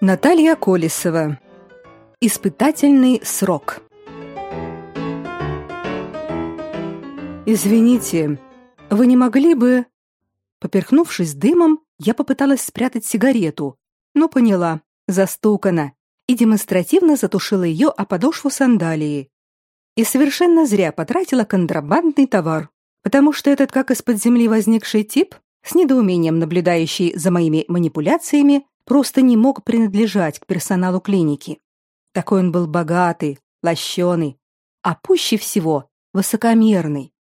Наталья Колесова. Испытательный срок. Извините, вы не могли бы Поперхнувшись дымом, я попыталась спрятать сигарету, но поняла, застукана, и демонстративно затушила ее о подошву сандалии. И совершенно зря потратила контрабандный товар, потому что этот как из-под земли возникший тип, с недоумением наблюдающий за моими манипуляциями, просто не мог принадлежать к персоналу клиники. Такой он был богатый, лощеный, а пуще всего высокомерный.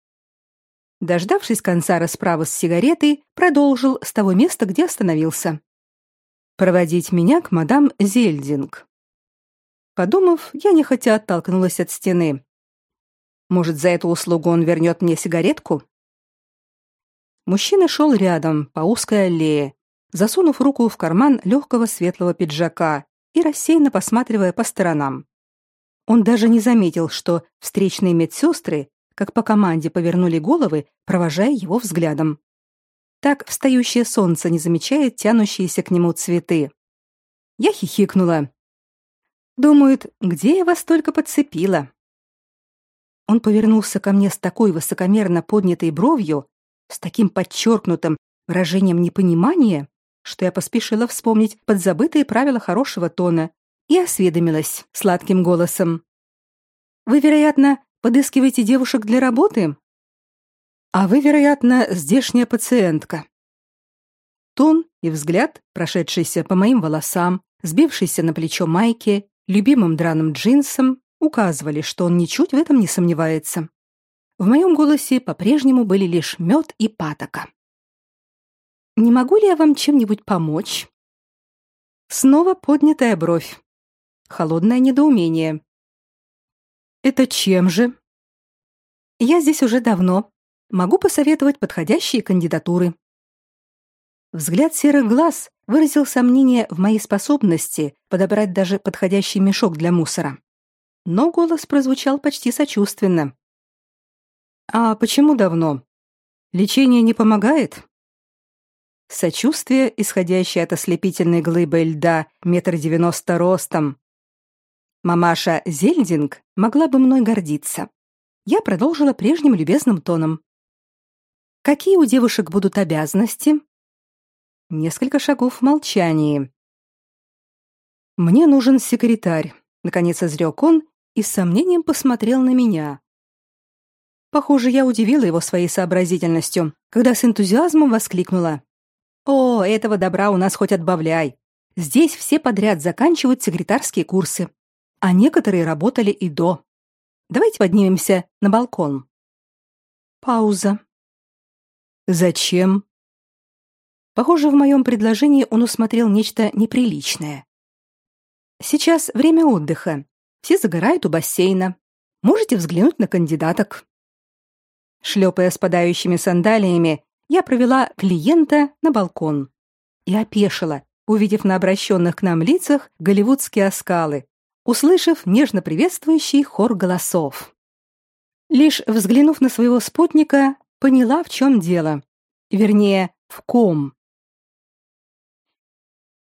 Дождавшись конца расправы с сигаретой, продолжил с того места, где остановился. Проводить меня к мадам Зельдинг. Подумав, я нехотя оттолкнулась от стены. Может, за эту услугу он вернет мне сигаретку? Мужчина шел рядом по узкой аллее, засунув руку в карман легкого светлого пиджака и рассеянно посматривая по сторонам. Он даже не заметил, что встречные медсестры, как по команде, повернули головы, провожая его взглядом. Так встающее солнце не замечает тянущиеся к нему цветы. Я хихикнула. Думают, где я вас только подцепила. Он повернулся ко мне с такой высокомерно поднятой бровью, с таким подчеркнутым выражением непонимания, что я поспешила вспомнить подзабытые правила хорошего тона и осведомилась сладким голосом. «Вы, вероятно, подыскиваете девушек для работы?» «А вы, вероятно, здешняя пациентка». Тон и взгляд, прошедшийся по моим волосам, сбившийся на плечо майки, любимым драным джинсам, указывали, что он ничуть в этом не сомневается. В моем голосе по-прежнему были лишь мед и патока. «Не могу ли я вам чем-нибудь помочь?» Снова поднятая бровь. Холодное недоумение. «Это чем же?» «Я здесь уже давно. Могу посоветовать подходящие кандидатуры». Взгляд серых глаз выразил сомнение в моей способности подобрать даже подходящий мешок для мусора. Но голос прозвучал почти сочувственно. А почему давно? Лечение не помогает? Сочувствие, исходящее от ослепительной глыбы льда метр девяносто ростом. Мамаша Зельдинг могла бы мной гордиться. Я продолжила прежним любезным тоном. Какие у девушек будут обязанности? Несколько шагов в молчании. Мне нужен секретарь, наконец изрек он и с сомнением посмотрел на меня. Похоже, я удивила его своей сообразительностью, когда с энтузиазмом воскликнула: "О, этого добра у нас хоть отбавляй. Здесь все подряд заканчивают секретарские курсы, а некоторые работали и до. Давайте поднимемся на балкон". Пауза. Зачем? Похоже, в моем предложении он усмотрел нечто неприличное. Сейчас время отдыха. Все загорают у бассейна. Можете взглянуть на кандидаток. Шлепая спадающими сандалиями, я провела клиента на балкон и опешила, увидев на обращенных к нам лицах голливудские оскалы, услышав нежно приветствующий хор голосов. Лишь взглянув на своего спутника, поняла, в чем дело. Вернее, в ком.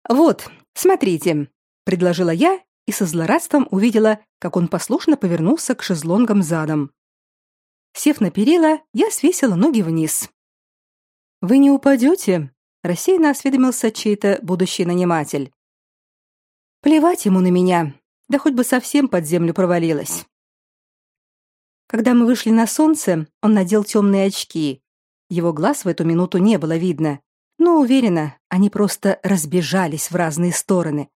«Вот, смотрите», — предложила я и со злорадством увидела, как он послушно повернулся к шезлонгам задом. Сев на перила, я свесила ноги вниз. «Вы не упадете?» — рассеянно осведомился чей-то будущий наниматель. «Плевать ему на меня, да хоть бы совсем под землю провалилась». Когда мы вышли на солнце, он надел темные очки. Его глаз в эту минуту не было видно, но уверена, они просто разбежались в разные стороны.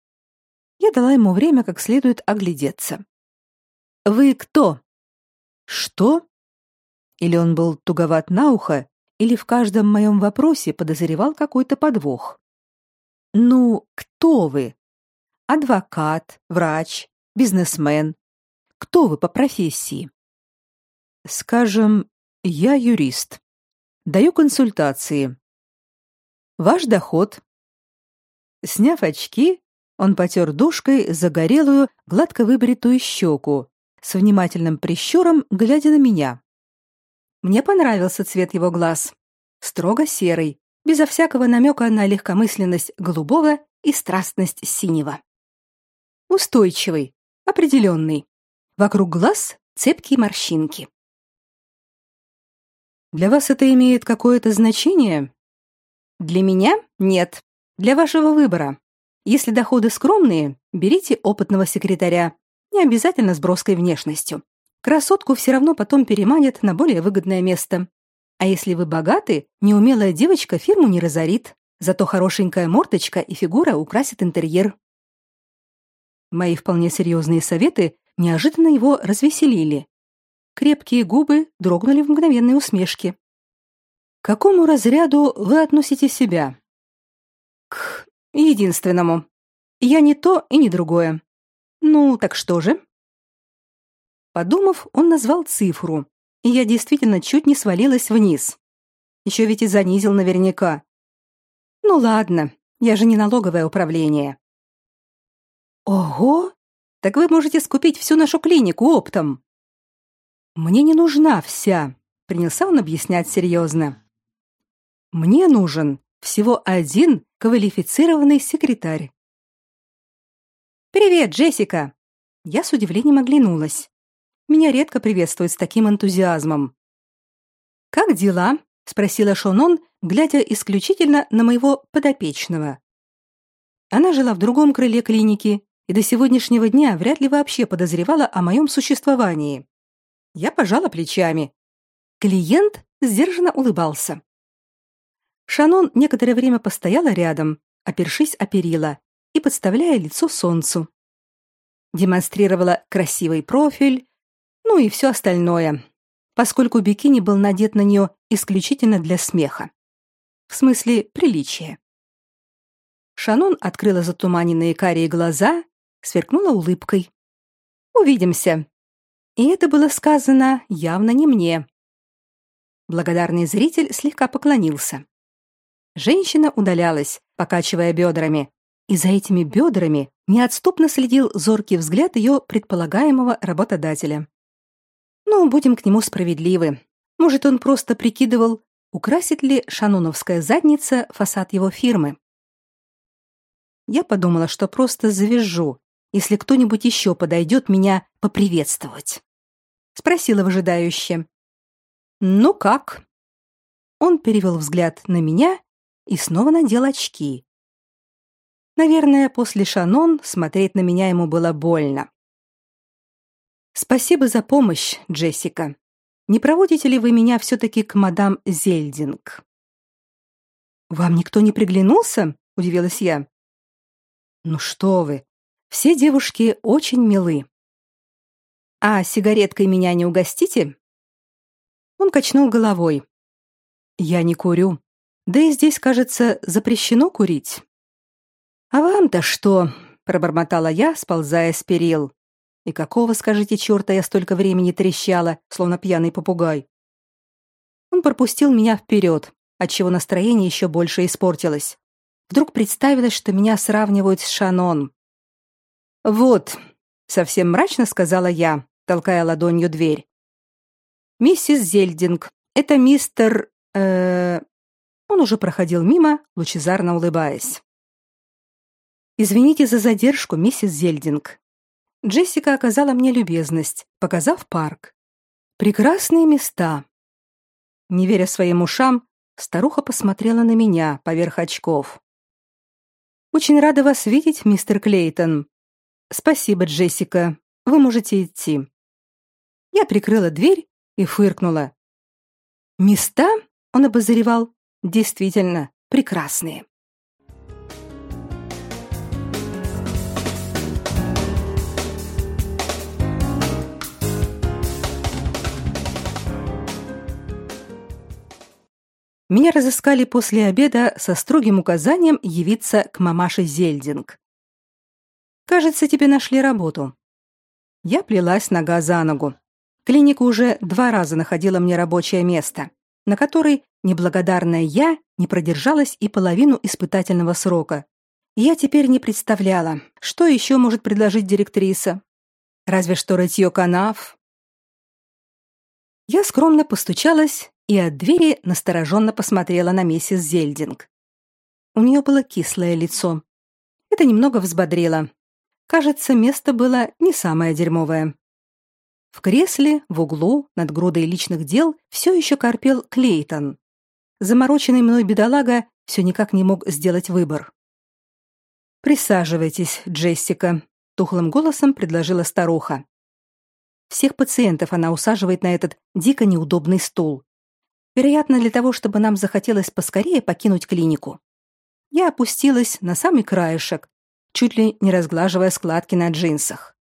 Я дала ему время как следует оглядеться. «Вы кто?» «Что?» Или он был туговат на ухо, или в каждом моем вопросе подозревал какой-то подвох. Ну, кто вы? Адвокат, врач, бизнесмен? Кто вы по профессии? Скажем, я юрист. Даю консультации. Ваш доход? Сняв очки, он потер душкой загорелую, гладко выбритую щеку, с внимательным прищуром глядя на меня. Мне понравился цвет его глаз. Строго серый, безо всякого намека на легкомысленность голубого и страстность синего. устойчивый, определенный. Вокруг глаз цепкие морщинки. Для вас это имеет какое-то значение? Для меня нет. Для вашего выбора. Если доходы скромные, берите опытного секретаря, не обязательно с броской внешностью. Красотку все равно потом переманят на более выгодное место. А если вы богаты, неумелая девочка фирму не разорит, зато хорошенькая мордочка и фигура украсят интерьер. Мои вполне серьезные советы неожиданно его развеселили. Крепкие губы дрогнули в мгновенной усмешке. К какому разряду вы относите себя? К единственному. Я не то и не другое. Ну, так что же? Подумав, он назвал цифру, и я действительно чуть не свалилась вниз. Еще ведь и занизил наверняка. Ну ладно, я же не налоговое управление. Ого! Так вы можете скупить всю нашу клинику оптом. Мне не нужна вся, принялся он объяснять серьезно. Мне нужен всего один квалифицированный секретарь. Привет, Джессика. Я с удивлением оглянулась. Меня редко приветствуют с таким энтузиазмом. Как дела? спросила Шонон, глядя исключительно на моего подопечного. Она жила в другом крыле клиники и до сегодняшнего дня вряд ли вообще подозревала о моем существовании. Я пожала плечами. Клиент сдержанно улыбался. Шанон некоторое время постояла рядом, опершись о перила и подставляя лицо солнцу. Демонстрировала красивый профиль, ну и все остальное, поскольку бикини был надет на нее исключительно для смеха. В смысле приличия. Шанон открыла затуманенные карие глаза сверкнула улыбкой. Увидимся. И это было сказано явно не мне. Благодарный зритель слегка поклонился. Женщина удалялась, покачивая бедрами, и за этими бедрами неотступно следил зоркий взгляд ее предполагаемого работодателя. Ну, будем к нему справедливы. Может, он просто прикидывал, украсит ли шаноновская задница фасад его фирмы. Я подумала, что просто завяжу, если кто-нибудь еще подойдет меня поприветствовать. Спросила выжидающе. Ну как? Он перевел взгляд на меня и снова надел очки. Наверное, после Шанон смотреть на меня ему было больно. Спасибо за помощь, Джессика. Не проводите ли вы меня все таки к мадам Зельдинг? Вам никто не приглянулся? удивилась я. Ну что вы? Все девушки очень милы. А сигареткой меня не угостите? Он качнул головой. Я не курю. Да и здесь, кажется, запрещено курить. А вам-то что? пробормотала я, сползая с перил. И какого, скажите, черта я столько времени трещала, словно пьяный попугай? Он пропустил меня вперед, отчего настроение еще больше испортилось. Вдруг представилось, что меня сравнивают с Шанон. Вот, совсем мрачно сказала я, толкая ладонью дверь. Миссис Зельдинг, это мистер э Он уже проходил мимо, лучезарно улыбаясь. Извините за задержку, миссис Зельдинг. Джессика оказала мне любезность, показав парк. Прекрасные места. Не веря своим ушам, старуха посмотрела на меня поверх очков. Очень рада вас видеть, мистер Клейтон. Спасибо, Джессика. Вы можете идти. Я прикрыла дверь и фыркнула. Места, он обозревал, действительно прекрасные. Меня разыскали после обеда со строгим указанием явиться к мамаше Зельдинг. Кажется, тебе нашли работу. Я плелась нога за ногу. Клиника уже два раза находила мне рабочее место, на которой неблагодарная я не продержалась и половину испытательного срока. я теперь не представляла, что еще может предложить директриса. Разве что рытье канав. Я скромно постучалась и от двери настороженно посмотрела на миссис Зельдинг. У нее было кислое лицо. Это немного взбодрило, Кажется, место было не самое дерьмовое. В кресле, в углу, над грудой личных дел, все еще корпел Клейтон. Замороченный мной бедолага все никак не мог сделать выбор. «Присаживайтесь, Джессика», — тухлым голосом предложила старуха. Всех пациентов она усаживает на этот дико неудобный стул. Вероятно, для того, чтобы нам захотелось поскорее покинуть клинику. Я опустилась на самый краешек, чуть ли не разглаживая складки на джинсах.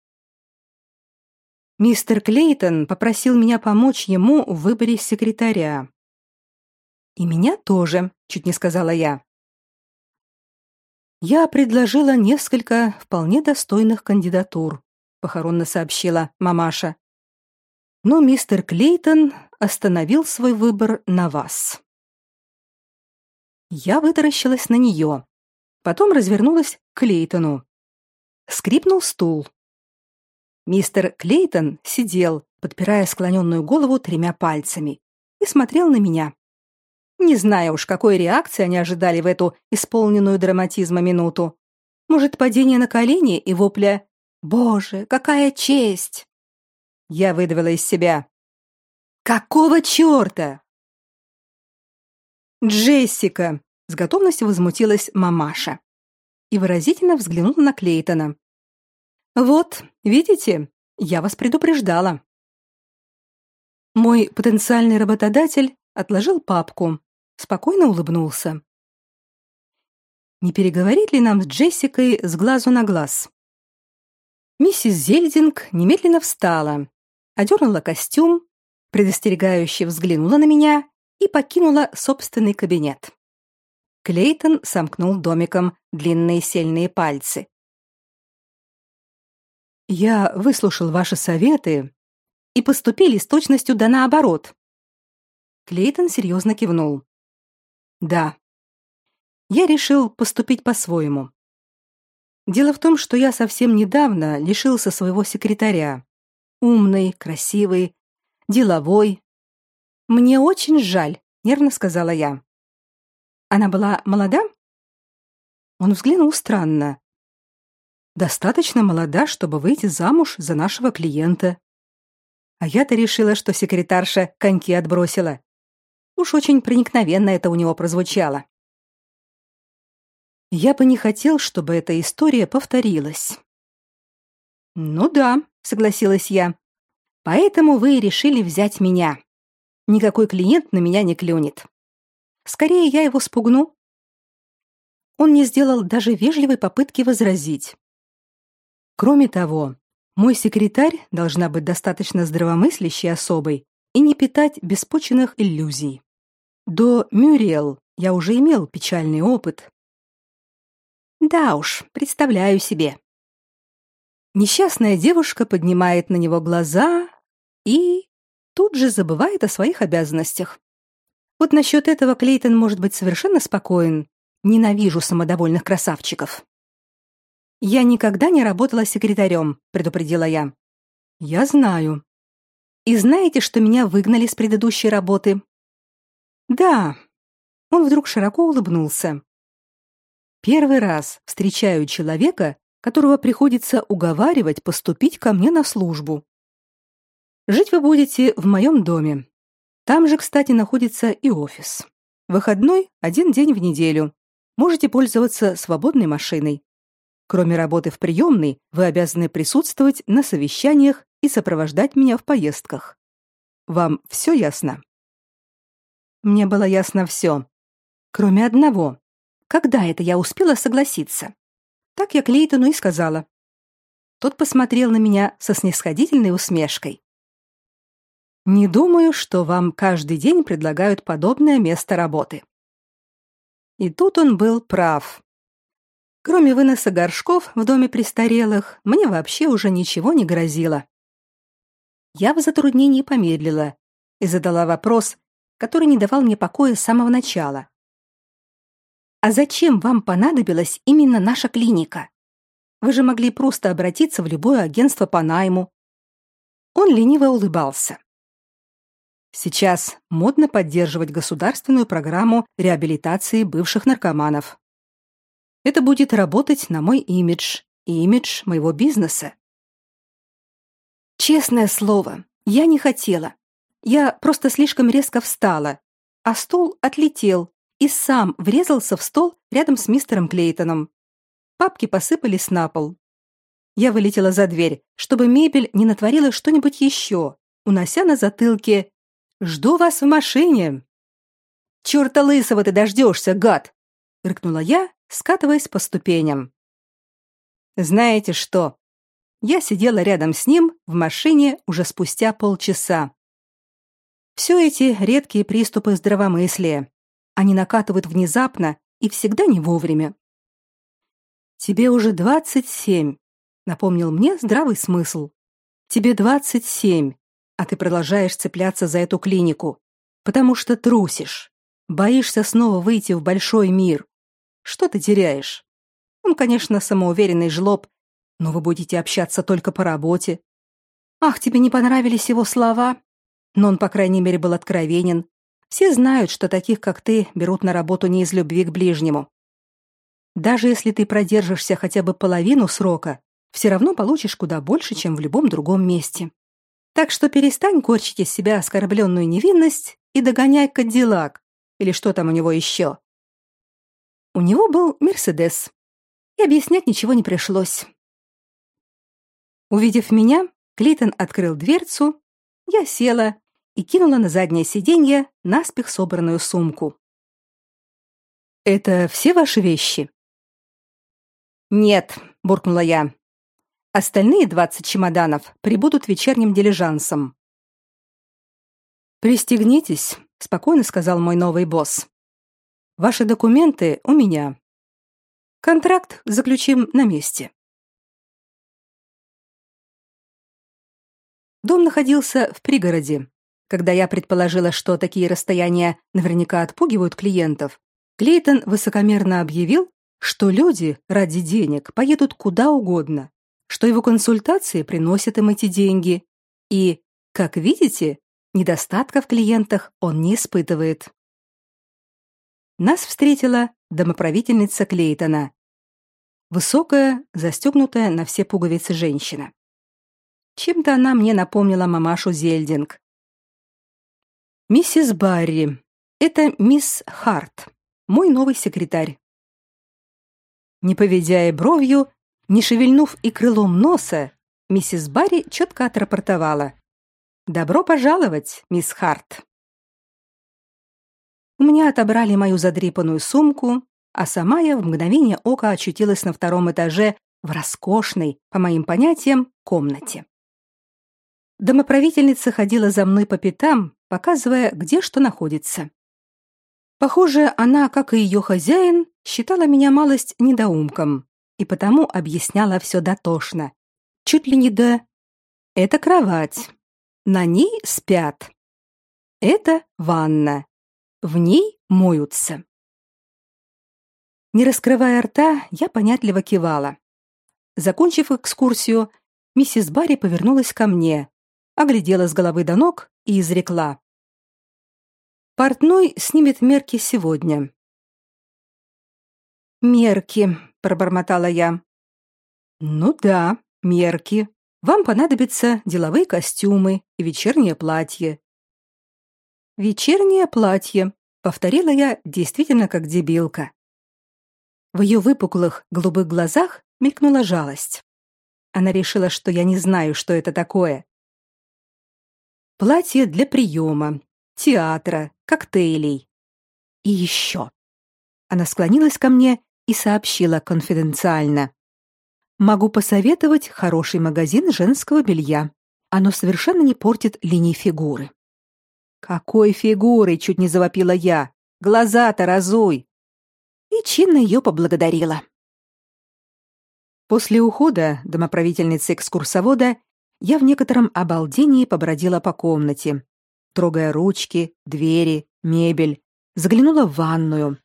Мистер Клейтон попросил меня помочь ему в выборе секретаря. И меня тоже, чуть не сказала я. Я предложила несколько вполне достойных кандидатур, похоронно сообщила мамаша. Но мистер Клейтон остановил свой выбор на вас. Я вытаращилась на нее, потом развернулась к Клейтону. Скрипнул стул. Мистер Клейтон сидел, подпирая склоненную голову тремя пальцами, и смотрел на меня. Не знаю уж, какой реакции они ожидали в эту исполненную драматизма минуту. Может, падение на колени и вопля «Боже, какая честь!» Я выдавила из себя. «Какого черта?» «Джессика!» — с готовностью возмутилась мамаша и выразительно взглянула на Клейтона. «Вот, видите, я вас предупреждала». Мой потенциальный работодатель отложил папку, спокойно улыбнулся. Не переговорить ли нам с Джессикой с глазу на глаз? Миссис Зельдинг немедленно встала, одернула костюм, предостерегающе взглянула на меня и покинула собственный кабинет. Клейтон сомкнул домиком длинные сильные пальцы. Я выслушал ваши советы и поступили с точностью да наоборот. Клейтон серьезно кивнул. Да. Я решил поступить по-своему. Дело в том, что я совсем недавно лишился своего секретаря. Умный, красивый, деловой. Мне очень жаль, нервно сказала я. Она была молода? Он взглянул странно. Достаточно молода, чтобы выйти замуж за нашего клиента. А я-то решила, что секретарша коньки отбросила. Уж очень проникновенно это у него прозвучало. Я бы не хотел, чтобы эта история повторилась. Ну да, согласилась я. Поэтому вы решили взять меня. Никакой клиент на меня не клюнет. Скорее я его спугну. Он не сделал даже вежливой попытки возразить. Кроме того, мой секретарь должна быть достаточно здравомыслящей особой и не питать беспочвенных иллюзий. До Мюриэл я уже имел печальный опыт. Да уж, представляю себе. Несчастная девушка поднимает на него глаза и тут же забывает о своих обязанностях. Вот насчет этого Клейтон может быть совершенно спокоен. Ненавижу самодовольных красавчиков. Я никогда не работала секретарем, предупредила я. Я знаю. И знаете, что меня выгнали с предыдущей работы? Да. Он вдруг широко улыбнулся. Первый раз встречаю человека, которого приходится уговаривать поступить ко мне на службу. Жить вы будете в моем доме. Там же, кстати, находится и офис. Выходной один день в неделю. Можете пользоваться свободной машиной. Кроме работы в приемной, вы обязаны присутствовать на совещаниях и сопровождать меня в поездках. Вам все ясно? Мне было ясно все, кроме одного. Когда это я успела согласиться? Так я Клейтону и сказала. Тот посмотрел на меня со снисходительной усмешкой. Не думаю, что вам каждый день предлагают подобное место работы. И тут он был прав. Кроме выноса горшков в доме престарелых, мне вообще уже ничего не грозило. Я в затруднении помедлила и задала вопрос, который не давал мне покоя с самого начала. А зачем вам понадобилась именно наша клиника? Вы же могли просто обратиться в любое агентство по найму. Он лениво улыбался. Сейчас модно поддерживать государственную программу реабилитации бывших наркоманов. Это будет работать на мой имидж и имидж моего бизнеса. Честное слово, я не хотела. Я просто слишком резко встала, а стул отлетел и сам врезался в стол рядом с мистером Клейтоном. Папки посыпались на пол. Я вылетела за дверь, чтобы мебель не натворила что-нибудь еще, унося на затылке «Жду вас в машине». «Чёрта лысого ты дождешься, гад!» — рыкнула я, скатываясь по ступеням. Знаете что? Я сидела рядом с ним в машине уже спустя полчаса. Все эти редкие приступы здравомыслия. Они накатывают внезапно и всегда не вовремя. Тебе уже двадцать семь, напомнил мне здравый смысл. Тебе двадцать семь, а ты продолжаешь цепляться за эту клинику, потому что трусишь, боишься снова выйти в большой мир. Что ты теряешь? Он, конечно, самоуверенный жлоб, но вы будете общаться только по работе. Ах, тебе не понравились его слова? Но он, по крайней мере, был откровенен. Все знают, что таких, как ты, берут на работу не из любви к ближнему. Даже если ты продержишься хотя бы половину срока, все равно получишь куда больше, чем в любом другом месте. Так что перестань корчить из себя оскорбленную невинность и догоняй Кадиллак, или что там у него еще. У него был Мерседес, и объяснять ничего не пришлось. Увидев меня, Клейтон открыл дверцу, я села и кинула на заднее сиденье наспех собранную сумку. «Это все ваши вещи?» «Нет», — буркнула я. «Остальные двадцать чемоданов прибудут вечерним дилижансом». «Пристегнитесь», — спокойно сказал мой новый босс. «Ваши документы у меня. Контракт заключим на месте. Дом находился в пригороде. Когда я предположила, что такие расстояния наверняка отпугивают клиентов, Клейтон высокомерно объявил, что люди ради денег поедут куда угодно, что его консультации приносят им эти деньги, и, как видите, недостатка в клиентах он не испытывает. Нас встретила домоправительница Клейтона. Высокая, застегнутая на все пуговицы женщина. Чем-то она мне напомнила мамашу Зельдинг. Миссис Барри, это мисс Харт, мой новый секретарь. Не поведя и бровью, не шевельнув и крылом носа, миссис Барри четко отрапортовала: "Добро пожаловать, мисс Харт". У меня отобрали мою задрипанную сумку, а сама я в мгновение ока очутилась на втором этаже в роскошной, по моим понятиям, комнате. Домоправительница ходила за мной по пятам, показывая, где что находится. Похоже, она, как и ее хозяин, считала меня малость недоумком и потому объясняла все дотошно. Чуть ли не до... Это кровать. На ней спят. Это ванна. В ней моются. Не раскрывая рта, я понятливо кивала. Закончив экскурсию, миссис Барри повернулась ко мне, оглядела с головы до ног и изрекла: Портной снимет мерки сегодня. Мерки, пробормотала я. Ну да, мерки. Вам понадобятся деловые костюмы и вечернее платье. Вечернее платье, повторила я действительно как дебилка. В ее выпуклых голубых глазах мелькнула жалость. Она решила, что я не знаю, что это такое. Платье для приема, театра, коктейлей. И еще. Она склонилась ко мне и сообщила конфиденциально: "Могу посоветовать хороший магазин женского белья. Оно совершенно не портит линии фигуры". Какой фигурой, чуть не завопила я. Глаза-то разуй. И чинно ее поблагодарила. После ухода домоправительницы экскурсовода я в некотором обалдении побродила по комнате, трогая ручки, двери, мебель, заглянула в ванную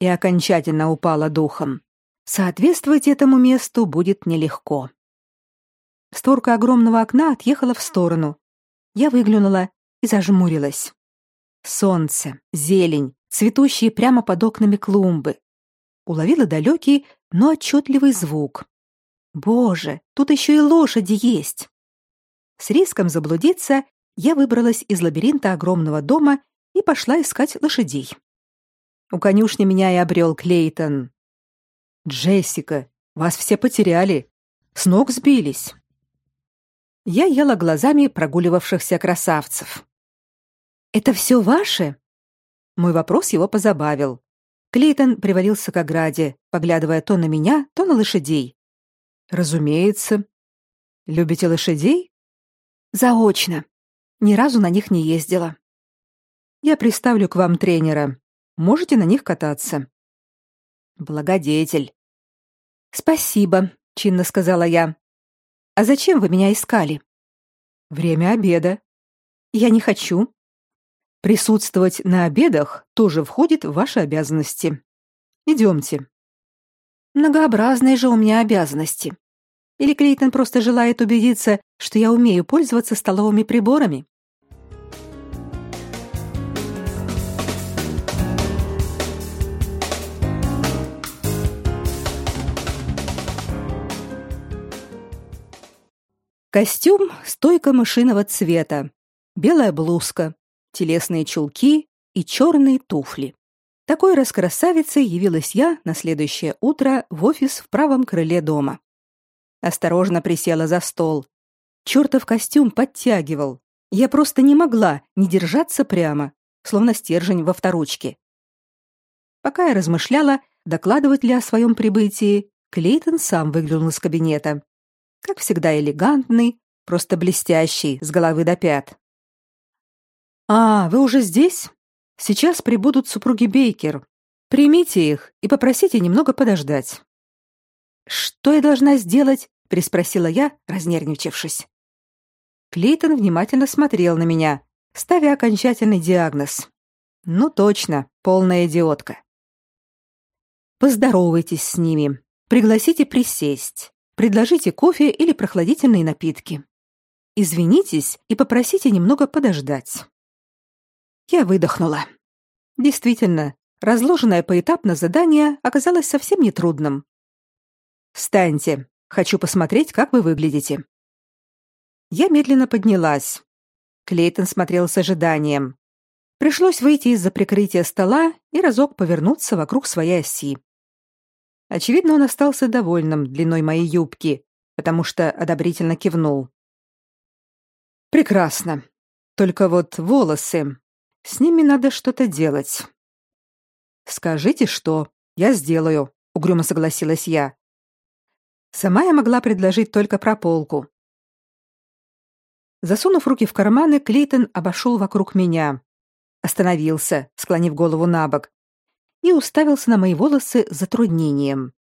и окончательно упала духом. Соответствовать этому месту будет нелегко. Створка огромного окна отъехала в сторону. Я выглянула и зажмурилась. Солнце, зелень, цветущие прямо под окнами клумбы. Уловила далекий, но отчетливый звук. Боже, тут еще и лошади есть. С риском заблудиться я выбралась из лабиринта огромного дома и пошла искать лошадей. У конюшни меня и обрел Клейтон. Джессика, вас все потеряли. С ног сбились. Я ела глазами прогуливавшихся красавцев. Это все ваше? Мой вопрос его позабавил. Клейтон привалился к ограде, поглядывая то на меня, то на лошадей. Разумеется. Любите лошадей? Заочно. Ни разу на них не ездила. Я приставлю к вам тренера. Можете на них кататься. Благодетель. Спасибо, чинно сказала я. А зачем вы меня искали? Время обеда. Я не хочу. Присутствовать на обедах тоже входит в ваши обязанности. Идемте. Многообразные же у меня обязанности. Или Клейтон просто желает убедиться, что я умею пользоваться столовыми приборами? Костюм стойко мышиного цвета, белая блузка, телесные чулки и черные туфли. Такой раскрасавицей явилась я на следующее утро в офис в правом крыле дома. Осторожно присела за стол. Чертов костюм подтягивал. Я просто не могла не держаться прямо, словно стержень во вторучке. Пока я размышляла, докладывать ли о своем прибытии, Клейтон сам выглянул из кабинета как всегда элегантный, просто блестящий с головы до пят. А, вы уже здесь? Сейчас прибудут супруги Бейкер. Примите их и попросите немного подождать. Что я должна сделать? приспросила я, разнервничавшись. Клейтон внимательно смотрел на меня, ставя окончательный диагноз. Ну точно, полная идиотка. Поздоровайтесь с ними, пригласите присесть. Предложите кофе или прохладительные напитки. Извинитесь и попросите немного подождать. Я выдохнула. Действительно, разложенное поэтапно задание оказалось совсем нетрудным. Встаньте, хочу посмотреть, как вы выглядите. Я медленно поднялась. Клейтон смотрел с ожиданием. Пришлось выйти из-за прикрытия стола и разок повернуться вокруг своей оси. Очевидно, он остался довольным длиной моей юбки, потому что одобрительно кивнул. Прекрасно. Только вот волосы. С ними надо что-то делать. Скажите, что? Я сделаю, угрюмо согласилась я. Сама я могла предложить только прополку. Засунув руки в карманы, Клейтон обошел вокруг меня, остановился, склонив голову набок, и уставился на мои волосы с затруднением.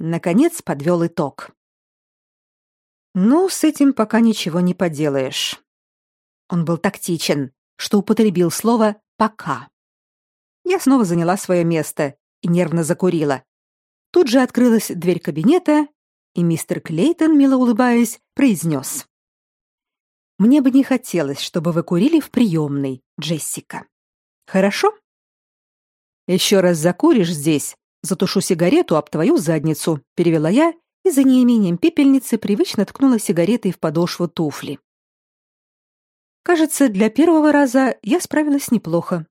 Наконец подвел итог. Ну, с этим пока ничего не поделаешь. Он был тактичен, что употребил слово пока. Я снова заняла свое место и нервно закурила. Тут же открылась дверь кабинета, и мистер Клейтон, мило улыбаясь, произнес. «Мне бы не хотелось, чтобы вы курили в приемной, Джессика. Хорошо?» Еще раз закуришь здесь, затушу сигарету об твою задницу, перевела я и за неимением пепельницы привычно ткнула сигаретой в подошву туфли. Кажется, для первого раза я справилась неплохо.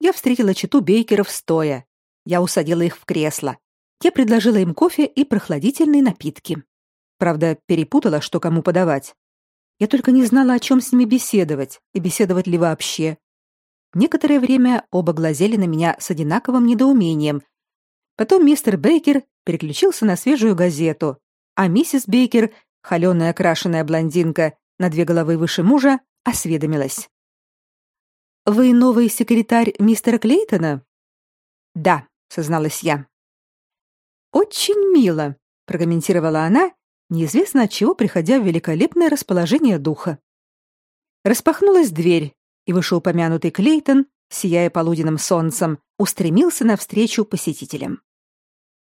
Я встретила читу Бейкеров стоя. Я усадила их в кресло. Я предложила им кофе и прохладительные напитки. Правда, перепутала, что кому подавать. Я только не знала, о чем с ними беседовать, и беседовать ли вообще. Некоторое время оба глазели на меня с одинаковым недоумением. Потом мистер Бейкер переключился на свежую газету, а миссис Бейкер, холеная окрашенная блондинка, на две головы выше мужа, осведомилась. «Вы новый секретарь мистера Клейтона?» «Да», — созналась я. «Очень мило», — прокомментировала она, неизвестно от чего приходя в великолепное расположение духа. Распахнулась дверь, и вышеупомянутый Клейтон, сияя полуденным солнцем, устремился навстречу посетителям.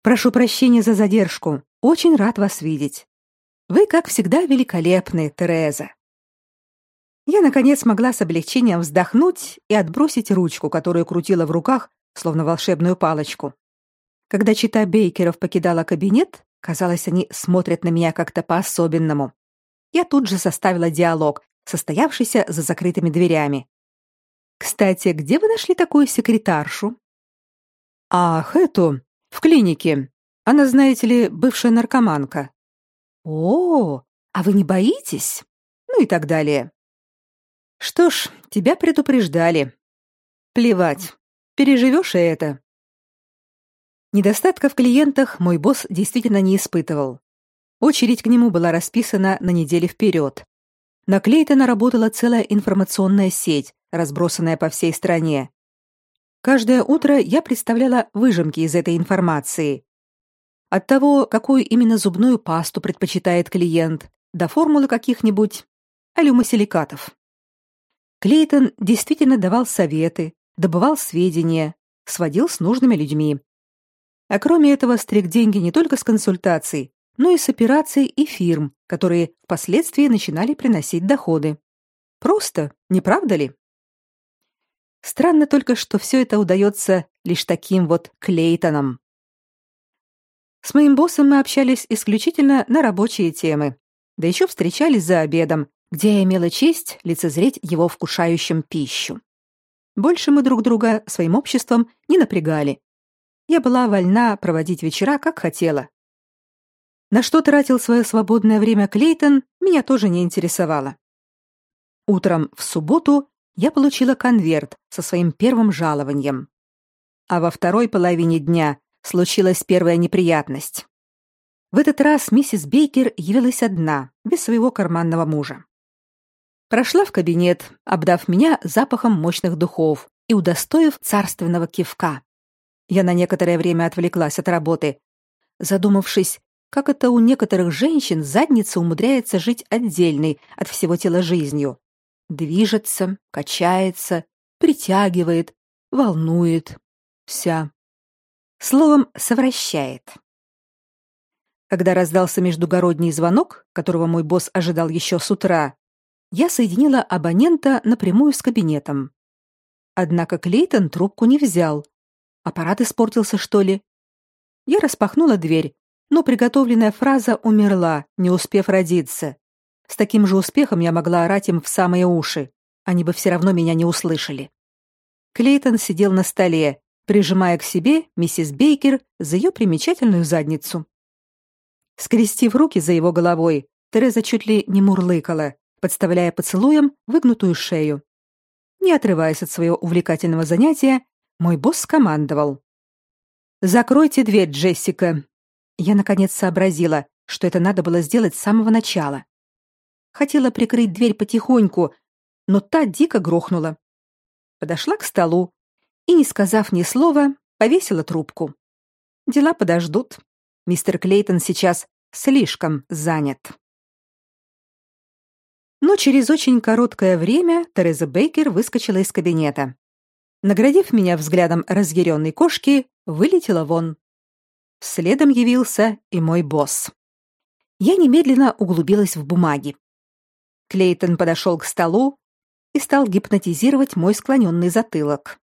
«Прошу прощения за задержку. Очень рад вас видеть. Вы, как всегда, великолепны, Тереза». Я, наконец, могла с облегчением вздохнуть и отбросить ручку, которую крутила в руках, словно волшебную палочку. Когда чита Бейкеров покидала кабинет, Казалось, они смотрят на меня как-то по-особенному. Я тут же составила диалог, состоявшийся за закрытыми дверями. Кстати, где вы нашли такую секретаршу? Ах, эту, в клинике. Она, знаете ли, бывшая наркоманка. О, а вы не боитесь? Ну и так далее. Что ж, тебя предупреждали. Плевать. Переживешь и это. Недостатка в клиентах мой босс действительно не испытывал. Очередь к нему была расписана на неделю вперед. На Клейтона работала целая информационная сеть, разбросанная по всей стране. Каждое утро я представляла выжимки из этой информации. От того, какую именно зубную пасту предпочитает клиент, до формулы каких-нибудь алюмосиликатов. Клейтон действительно давал советы, добывал сведения, сводил с нужными людьми. А кроме этого стриг деньги не только с консультаций, но и с операций и фирм, которые впоследствии начинали приносить доходы. Просто, не правда ли? Странно только, что все это удается лишь таким вот Клейтонам. С моим боссом мы общались исключительно на рабочие темы, да еще встречались за обедом, где я имела честь лицезреть его вкушающим пищу. Больше мы друг друга своим обществом не напрягали, я была вольна проводить вечера, как хотела. На что тратил свое свободное время Клейтон, меня тоже не интересовало. Утром в субботу я получила конверт со своим первым жалованием. А во второй половине дня случилась первая неприятность. В этот раз миссис Бейкер явилась одна, без своего карманного мужа. Прошла в кабинет, обдав меня запахом мощных духов и удостоив царственного кивка. Я на некоторое время отвлеклась от работы, задумавшись, как это у некоторых женщин задница умудряется жить отдельной от всего тела жизнью. Движется, качается, притягивает, волнует. Вся. Словом, совращает. Когда раздался междугородний звонок, которого мой босс ожидал еще с утра, я соединила абонента напрямую с кабинетом. Однако Клейтон трубку не взял, Аппарат испортился, что ли? Я распахнула дверь, но приготовленная фраза умерла, не успев родиться. С таким же успехом я могла орать им в самые уши. Они бы все равно меня не услышали. Клейтон сидел на столе, прижимая к себе миссис Бейкер за ее примечательную задницу. Скрестив руки за его головой, Тереза чуть ли не мурлыкала, подставляя поцелуем выгнутую шею. Не отрываясь от своего увлекательного занятия, мой босс командовал. «Закройте дверь, Джессика!» Я, наконец, сообразила, что это надо было сделать с самого начала. Хотела прикрыть дверь потихоньку, но та дико грохнула. Подошла к столу и, не сказав ни слова, повесила трубку. Дела подождут. Мистер Клейтон сейчас слишком занят. Но через очень короткое время Тереза Бейкер выскочила из кабинета наградив меня взглядом разъяренной кошки, вылетела вон. Следом явился и мой босс. Я немедленно углубилась в бумаги. Клейтон подошел к столу и стал гипнотизировать мой склоненный затылок.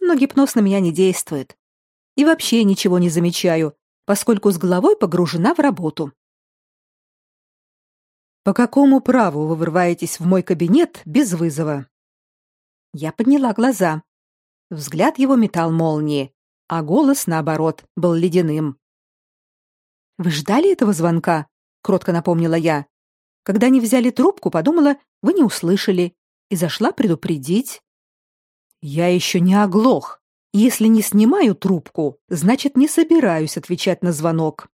Но гипноз на меня не действует. И вообще ничего не замечаю, поскольку с головой погружена в работу. По какому праву вы врываетесь в мой кабинет без вызова? Я подняла глаза. Взгляд его метал молнии, а голос, наоборот, был ледяным. «Вы ждали этого звонка?» — кротко напомнила я. «Когда не взяли трубку, подумала, вы не услышали, и зашла предупредить». «Я еще не оглох. Если не снимаю трубку, значит, не собираюсь отвечать на звонок.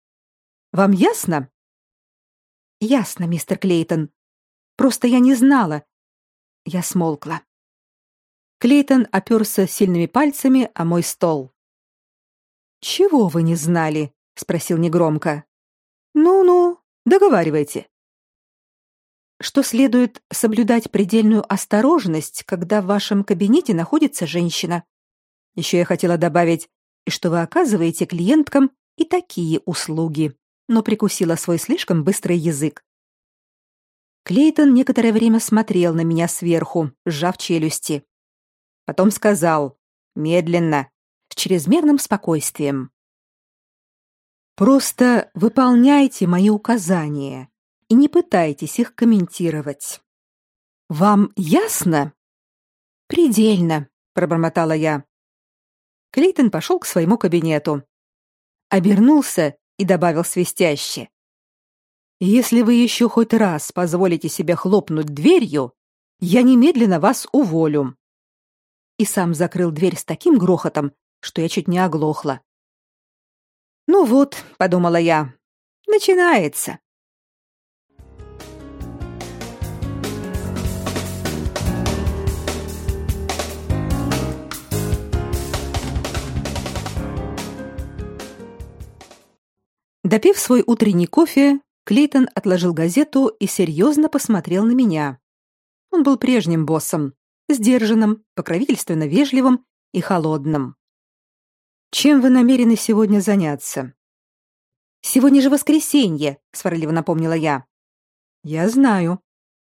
Вам ясно?» «Ясно, мистер Клейтон. Просто я не знала». Я смолкла. Клейтон оперся сильными пальцами о мой стол. «Чего вы не знали?» — спросил негромко. «Ну-ну, договаривайте». «Что следует соблюдать предельную осторожность, когда в вашем кабинете находится женщина. Еще я хотела добавить, что вы оказываете клиенткам и такие услуги, но прикусила свой слишком быстрый язык. Клейтон некоторое время смотрел на меня сверху, сжав челюсти. Потом сказал, медленно, с чрезмерным спокойствием. Просто выполняйте мои указания и не пытайтесь их комментировать. Вам ясно? Предельно, пробормотала я. Клейтон пошел к своему кабинету. Обернулся и добавил свистяще: Если вы еще хоть раз позволите себе хлопнуть дверью, я немедленно вас уволю. И сам закрыл дверь с таким грохотом, что я чуть не оглохла. Ну вот, подумала я. Начинается. Допив свой утренний кофе, Клейтон отложил газету и серьезно посмотрел на меня. Он был прежним боссом, сдержанным, покровительственно вежливым и холодным. Чем вы намерены сегодня заняться? Сегодня же воскресенье, сварливо напомнила я. Я знаю.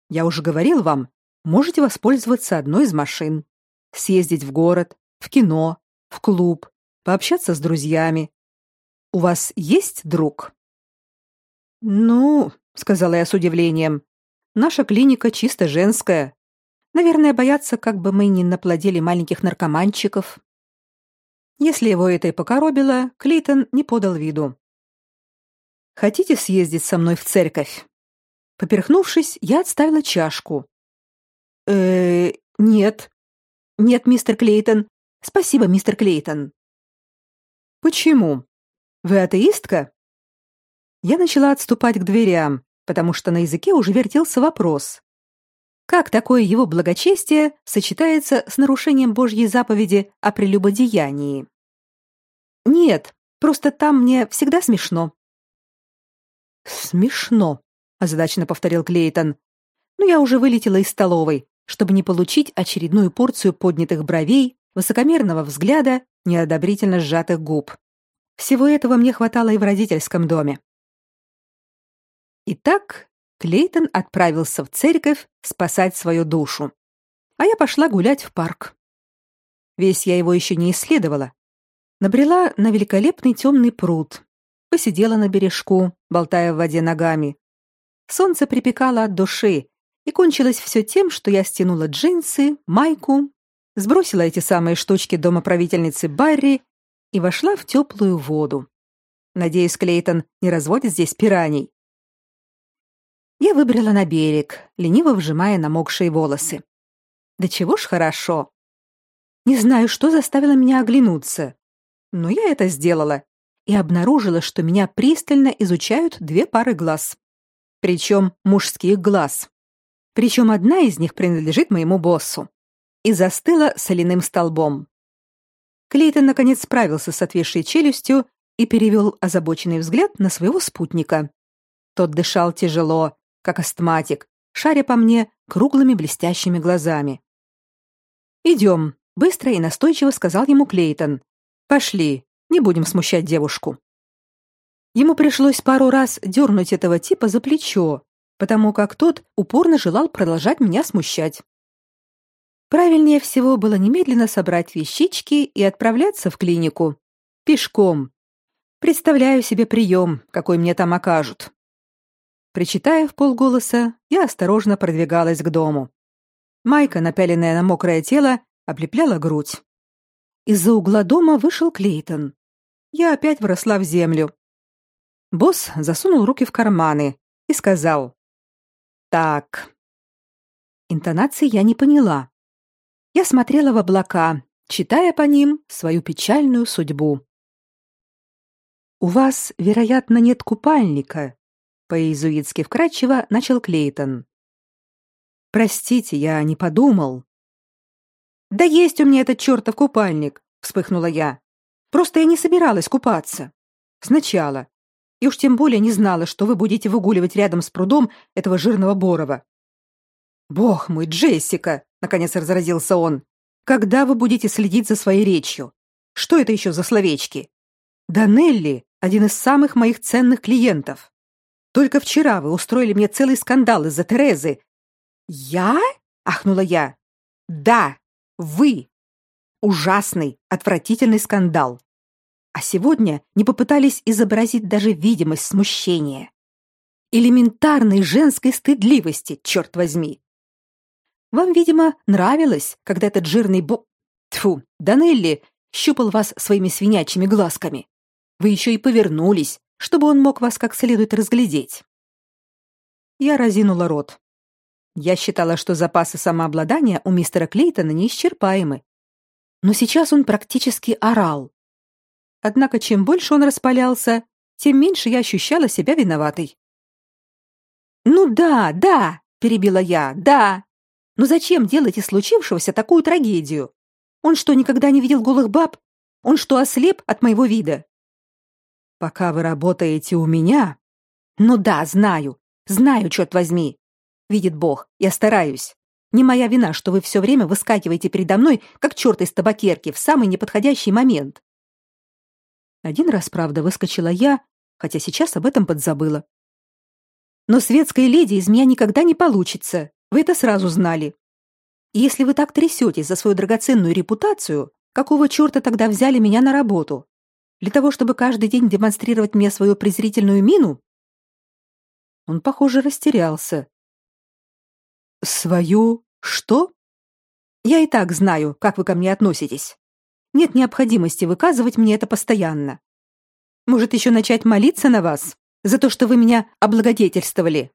Я уже говорил вам, можете воспользоваться одной из машин, съездить в город, в кино, в клуб, пообщаться с друзьями, у вас есть друг? Ну, сказала я с удивлением. Наша клиника чисто женская. Наверное, боятся, как бы мы не наплодили маленьких наркоманчиков. Если его это и покоробило, Клейтон не подал виду. Хотите съездить со мной в церковь? Поперхнувшись, я отставила чашку. Э, нет. Нет, мистер Клейтон. Спасибо, мистер Клейтон. Почему? Вы атеистка? Я начала отступать к дверям, потому что на языке уже вертелся вопрос. Как такое его благочестие сочетается с нарушением Божьей заповеди о прелюбодеянии? Нет, просто там мне всегда смешно. Смешно, озадаченно повторил Клейтон. Но я уже вылетела из столовой, чтобы не получить очередную порцию поднятых бровей, высокомерного взгляда, неодобрительно сжатых губ. Всего этого мне хватало и в родительском доме. Итак, Клейтон отправился в церковь спасать свою душу, а я пошла гулять в парк. Весь я его еще не исследовала. Набрела на великолепный темный пруд, посидела на бережку, болтая в воде ногами. Солнце припекало от души, и кончилось все тем, что я стянула джинсы, майку, сбросила эти самые штучки дома правительницы Барри и вошла в теплую воду. Надеюсь, Клейтон не разводит здесь пираний. Я выбрала на берег, лениво вжимая намокшие волосы. Да чего ж хорошо. Не знаю, что заставило меня оглянуться, но я это сделала и обнаружила, что меня пристально изучают две пары глаз. Причем мужских глаз. Причем одна из них принадлежит моему боссу. И застыла соляным столбом. Клейтон наконец справился с отвисшей челюстью и перевел озабоченный взгляд на своего спутника. Тот дышал тяжело, как астматик, шаря по мне круглыми блестящими глазами. «Идем», — быстро и настойчиво сказал ему Клейтон. «Пошли, не будем смущать девушку». Ему пришлось пару раз дернуть этого типа за плечо, потому как тот упорно желал продолжать меня смущать. Правильнее всего было немедленно собрать вещички и отправляться в клинику. Пешком. Представляю себе прием, какой мне там окажут. Причитая в полголоса, я осторожно продвигалась к дому. Майка, напяленная на мокрое тело, облепляла грудь. Из-за угла дома вышел Клейтон. Я опять вросла в землю. Босс засунул руки в карманы и сказал: "Так". Интонации я не поняла, я смотрела в облака, читая по ним свою печальную судьбу. У вас, вероятно, нет купальника, по-иезуитски вкратчиво начал Клейтон. Простите, я не подумал. Да есть у меня этот чертов купальник, вспыхнула я. Просто я не собиралась купаться. Сначала. И уж тем более не знала, что вы будете выгуливать рядом с прудом этого жирного Борова. Бог мой, Джессика, наконец разразился он. Когда вы будете следить за своей речью? Что это еще за словечки? Данелли один из самых моих ценных клиентов. Только вчера вы устроили мне целый скандал из-за Терезы. Я? ахнула я. Да, вы. Ужасный, отвратительный скандал. а сегодня не попытались изобразить даже видимость смущения. Элементарной женской стыдливости, черт возьми. Вам, видимо, нравилось, когда этот жирный бо... Тьфу, Данелли щупал вас своими свинячьими глазками. Вы еще и повернулись, чтобы он мог вас как следует разглядеть. Я разинула рот. Я считала, что запасы самообладания у мистера Клейтона неисчерпаемы. Но сейчас он практически орал. Однако чем больше он распалялся, тем меньше я ощущала себя виноватой. «Ну да, да!» — перебила я. «Да! Но зачем делать из случившегося такую трагедию? Он что, никогда не видел голых баб? Он что, ослеп от моего вида?» «Пока вы работаете у меня...» «Ну да, знаю. Знаю, черт возьми. Видит Бог, я стараюсь. Не моя вина, что вы все время выскакиваете передо мной, как черт из табакерки, в самый неподходящий момент. Один раз, правда, выскочила я, хотя сейчас об этом подзабыла. Но светская леди из меня никогда не получится. Вы это сразу знали. И если вы так трясетесь за свою драгоценную репутацию, какого черта тогда взяли меня на работу? Для того, чтобы каждый день демонстрировать мне свою презрительную мину? Он, похоже, растерялся. Свою что? Я и так знаю, как вы ко мне относитесь. Нет необходимости выказывать мне это постоянно. Может, еще начать молиться на вас за то, что вы меня облагодетельствовали,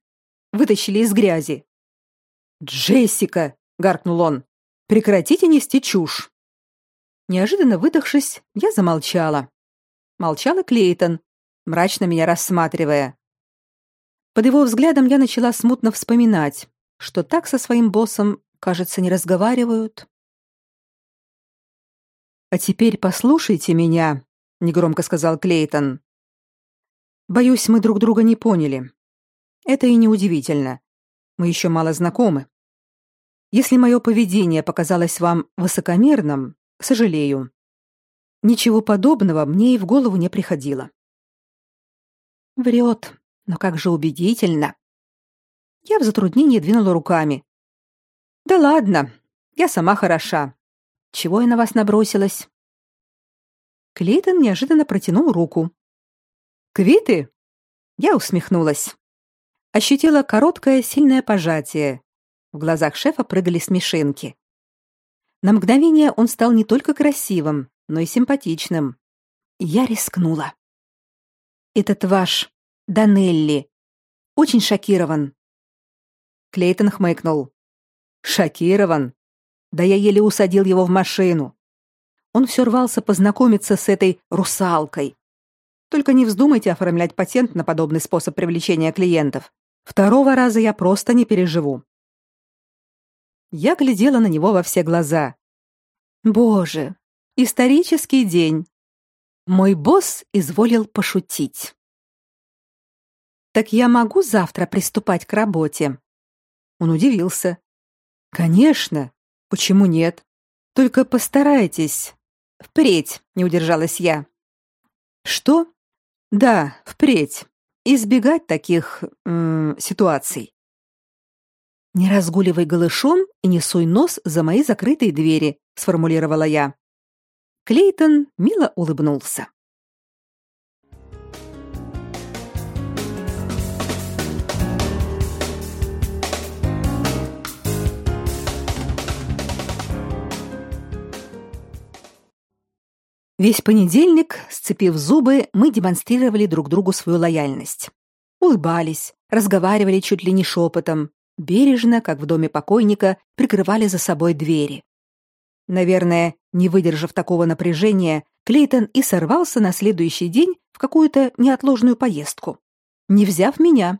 вытащили из грязи. Джессика, гаркнул он. Прекратите нести чушь. Неожиданно выдохшись, я замолчала. Молчал Клейтон, мрачно меня рассматривая. Под его взглядом я начала смутно вспоминать, что так со своим боссом, кажется, не разговаривают. А теперь послушайте меня, негромко сказал Клейтон. Боюсь, мы друг друга не поняли. Это и не удивительно. Мы еще мало знакомы. Если мое поведение показалось вам высокомерным, сожалею. Ничего подобного мне и в голову не приходило. Врет, но как же убедительно. Я в затруднении двинула руками. Да ладно, я сама хороша. Чего я на вас набросилась? Клейтон неожиданно протянул руку. Квиты? Я усмехнулась. Ощутила короткое, сильное пожатие. В глазах шефа прыгали смешинки. На мгновение он стал не только красивым, но и симпатичным. Я рискнула. Этот ваш Данелли. Очень шокирован. Клейтон хмыкнул. Шокирован? Да я еле усадил его в машину. Он все рвался познакомиться с этой русалкой. Только не вздумайте оформлять патент на подобный способ привлечения клиентов. Второго раза я просто не переживу. Я глядела на него во все глаза. Боже, исторический день. Мой босс изволил пошутить. Так я могу завтра приступать к работе? Он удивился. Конечно. Почему нет? Только постарайтесь. Впредь, не удержалась я. Что? Да, впредь. Избегать таких м, ситуаций. Не разгуливай голышом и не суй нос за мои закрытые двери, сформулировала я. Клейтон мило улыбнулся. Весь понедельник, сцепив зубы, мы демонстрировали друг другу свою лояльность. Улыбались, разговаривали чуть ли не шепотом, бережно, как в доме покойника, прикрывали за собой двери. Наверное, не выдержав такого напряжения, Клейтон и сорвался на следующий день в какую-то неотложную поездку, не взяв меня.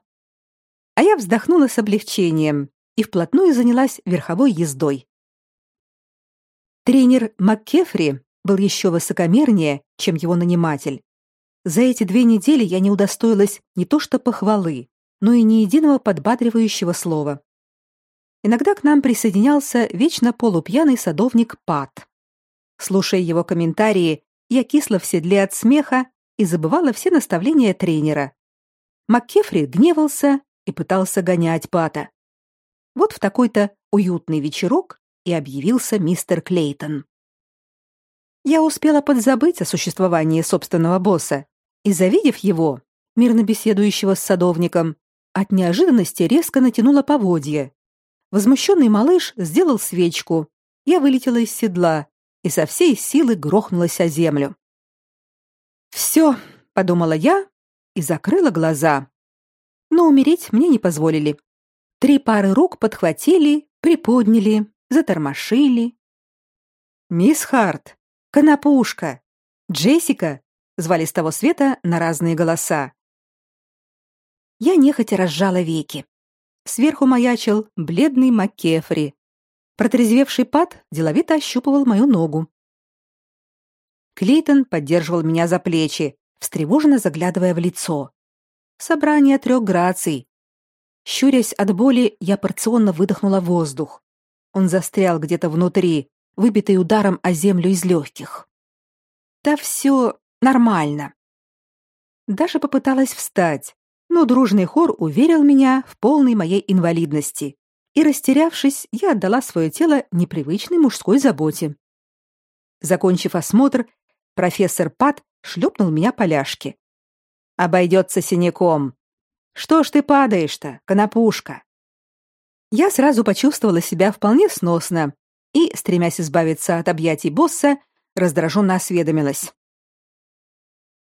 А я вздохнула с облегчением и вплотную занялась верховой ездой. Тренер МакКефри был еще высокомернее, чем его наниматель. За эти две недели я не удостоилась не то что похвалы, но и ни единого подбадривающего слова. Иногда к нам присоединялся вечно полупьяный садовник Пат. Слушая его комментарии, я кисла в седле от смеха и забывала все наставления тренера. МакКефри гневался и пытался гонять Пата. Вот в такой-то уютный вечерок и объявился мистер Клейтон. Я успела подзабыть о существовании собственного босса и, завидев его, мирно беседующего с садовником, от неожиданности резко натянула поводья. Возмущенный малыш сделал свечку. Я вылетела из седла и со всей силы грохнулась о землю. «Все», — подумала я и закрыла глаза. Но умереть мне не позволили. Три пары рук подхватили, приподняли, затормошили. «Мисс Харт, Конопушка, Джессика», — звали с того света на разные голоса. Я нехотя разжала веки. Сверху маячил бледный Маккефри. Протрезвевший пад деловито ощупывал мою ногу. Клейтон поддерживал меня за плечи, встревоженно заглядывая в лицо. Собрание трех граций. Щурясь от боли, я порционно выдохнула воздух. Он застрял где-то внутри, выбитый ударом о землю из легких. Да все нормально. Даже попыталась встать, но дружный хор уверил меня в полной моей инвалидности. И растерявшись, я отдала свое тело непривычной мужской заботе. Закончив осмотр, профессор Пат шлепнул меня по ляжке. «Обойдется синяком. Что ж ты падаешь-то, конопушка?» Я сразу почувствовала себя вполне сносно и, стремясь избавиться от объятий босса, раздраженно осведомилась.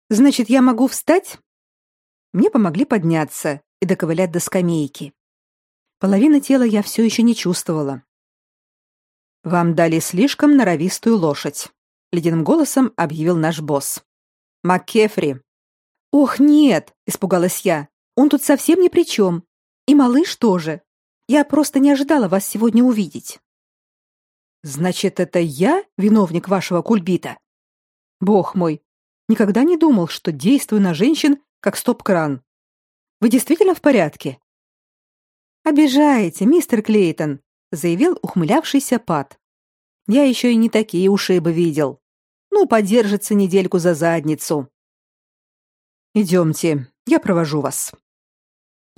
«Значит, я могу встать?» Мне помогли подняться и доковылять до скамейки. Половины тела я все еще не чувствовала. «Вам дали слишком норовистую лошадь», — ледяным голосом объявил наш босс. «МакКефри». «Ох, нет!» — испугалась я. «Он тут совсем ни при чем. И малыш тоже. Я просто не ожидала вас сегодня увидеть». «Значит, это я виновник вашего кульбита?» «Бог мой, никогда не думал, что действую на женщин, как стоп-кран. Вы действительно в порядке?» «Обижаете, мистер Клейтон», — заявил ухмылявшийся Пат. «Я еще и не такие ушибы видел. Ну, подержится недельку за задницу». «Идемте, я провожу вас».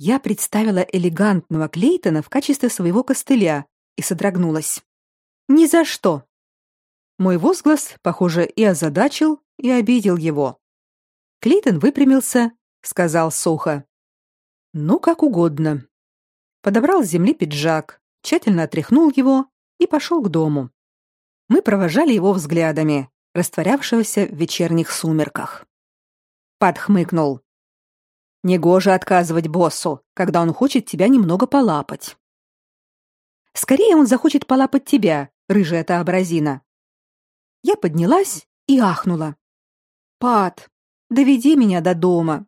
Я представила элегантного Клейтона в качестве своего костыля и содрогнулась. «Ни за что!» Мой возглас, похоже, и озадачил, и обидел его. Клейтон выпрямился, сказал сухо. «Ну, как угодно». Подобрал с земли пиджак, тщательно отряхнул его и пошел к дому. Мы провожали его взглядами, растворявшегося в вечерних сумерках. Подхмыкнул. Негоже отказывать боссу, когда он хочет тебя немного полапать. Скорее он захочет полапать тебя, рыжая та абразина. Я поднялась и ахнула. Пад, доведи меня до дома.